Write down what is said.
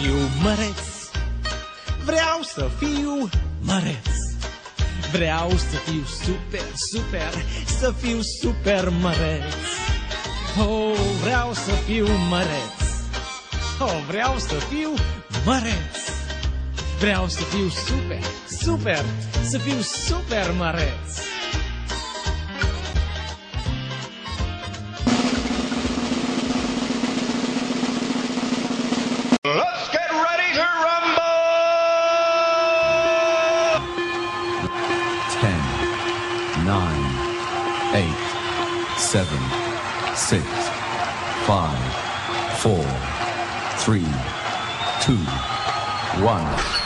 fiu măreț. Vreau să fiu măreț. Vreau să fiu super, super, să fiu super măreț. Oh, vreau să fiu măreț. Oh, vreau să fiu măreț. Vreau să fiu super, super, să fiu super măreț. seven, six, five, four, three, two, one.